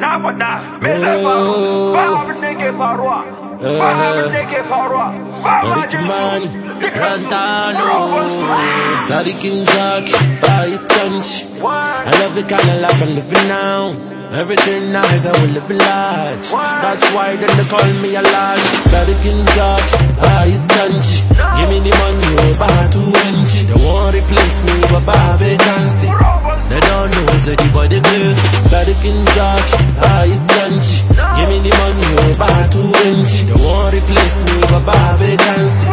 Nabada, oh. uh. Everything nice, I will live large. That's why then they call me a large. Sadikin's up, I stanch. Give me the money, oh, over two inch. They won't replace me, but Baba can't see. They don't know, so the body grace. Sarkin Zaki, Ice Country. Give me the money over two inch. They won't replace me, but can see.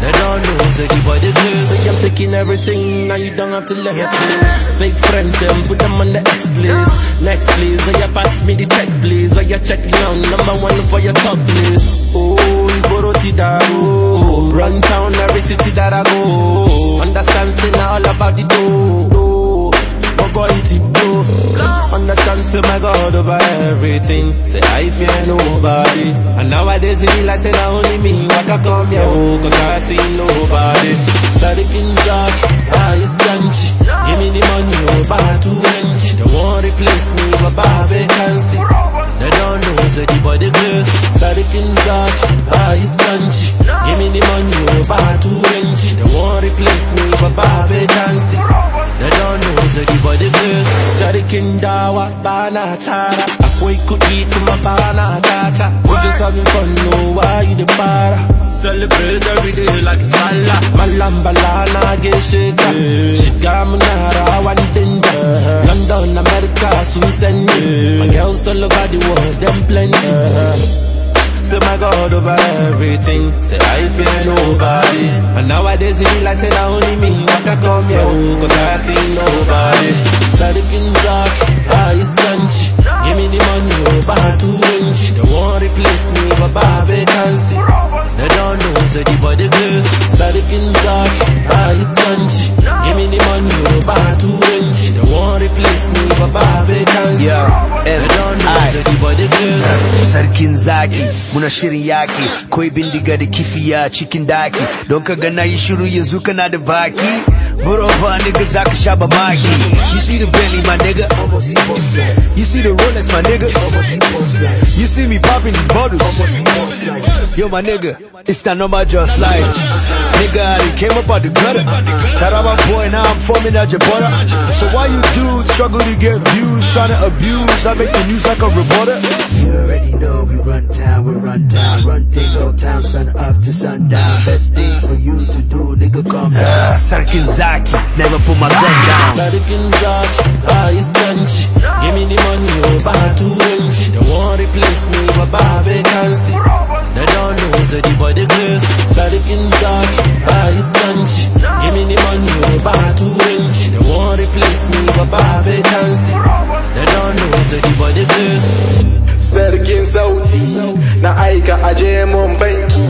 They don't know say the body grace. So I'm taking everything, now you don't have to let me. Fake friends, them put them on the X list. Next please, so you pass me the check please. Or you check me out, number one for your top list. Oh, Iboro Tidaro. Oh. Run town every city that I go. Understand, say now all about the dough. Say my God over everything. Say I fear nobody. And nowadays it be like say now only me. What I come here, oh, cause I see nobody. Sarkin Zaki, Ice Country. Give me the money oh, over two inch. They won't replace me, but can see. They don't know, say the body grace. Sarkin Zaki, Ice Country. Give me the money oh, over two inch. They won't replace me, Sadiqin dawa, bana tara. Akwai kuɗi kuma bana tata. We just fun, no, why you the para? Celebrate every day like it's Allah. Malambala na gaishe ka. Shiga muna rawan dinda. London, America, sun send me. My girls all over the world, them plenty. Say my God over everything. Say I fear nobody. And nowadays it like say now only me. What I come here, oh, cause I see nobody that looking dark, eyes scunch Give me the money, we buy two inch They won't replace me, but buy vacancy They don't know, say the body girls Bad looking dark, eyes scunch Give me the money, we buy two inch They won't replace me, but buy see. yeah. Sarkin zaki, muna shirin yaki, koi bindiga da cikin daki, don ka ga na yi shiru yanzu kana da baki. Murova nigga zaka sha. You see the belly, my nigga. You see the Rolex, my nigga. You see me popping these bottles. Yo, my nigga, it's not normal just like. Nigga, I came up out the gutter. Taraba boy, now I'm forming out your butter. So why you dudes struggle to get views, trying to abuse? I make the news like a reporter. You already know we run town, we run town, run things all town, sun up to sundown. Best thing for you to do, nigga, calm down. Ah, Sarkin Zaki, never put my gun down. Sarkin Zaki, Ice Country. Give me the money over two inch. They won't replace me, but Bobby can see. They don't know, say the body grace. Sarkin Zaki, Ice Country. Give me the money over two inch. Can see. They don't know, the body sarkin sauti na aika aje mun banki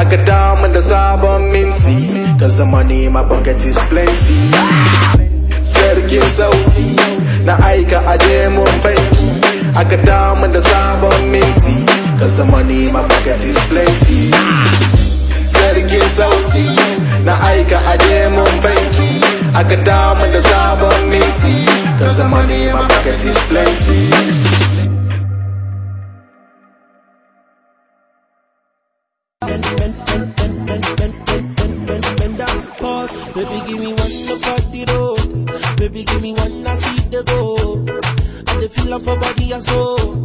aka damu da sabon minti cause the money in my pocket is plenty. Sarkin sauti na aika aje mun banki aka damu da sabon minti cause the money in my pocket is plenty. Sarkin sauti na aika aje mun banki aka damu da sabon minti Cause the money in my pocket is plenty Baby, give me one look at the. Baby, give me one, I see the go. And the feel of body and soul.